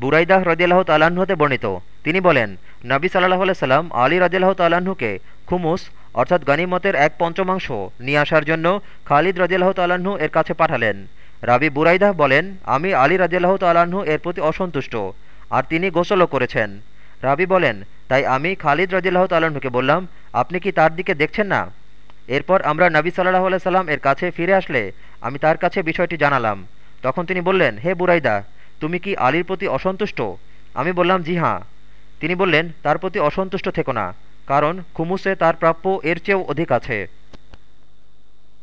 বুরাইদাহ রদিয়াল্লাহ তাল্লাহ্ন হতে বর্ণিত। তিনি বলেন, নবী সাল্লাহ সাল্লাম আলী রদিয়াল্লাহ তাল্লাহ্নকে খুমুস, অর্থাৎ গনিমতের এক পঞ্চমাংশ নিয়ে আসার জন্য খালিদ রদিয়াল্লাহ তাল্লাহ্ন এর কাছে পাঠালেন। রাবি বুরাইদাহ বলেন, আমি আলী রাজিয়াল্লাহ তাল্লাহ্ন এর প্রতি অসন্তুষ্ট, আর তিনি গোসলও করেছেন। রাবি বলেন, তাই আমি খালিদ রাজিয়াল্লাহ তাল্লাহ্নকে বললাম, আপনি কি তার দিকে দেখছেন না? এরপর আমরা নবী সাল্লাহ সাল্লাম এর কাছে ফিরে আসলে আমি তার কাছে বিষয়টি জানালাম। তখন তিনি বললেন, হে বুরাইদা তুমি কি আলীর প্রতি অসন্তুষ্ট? আমি বললাম, জি হাঁ তিনি বললেন, তার প্রতি অসন্তুষ্ট থেকো না, কারণ খুমুসে তার প্রাপ্য এর চেয়েও অধিক আছে।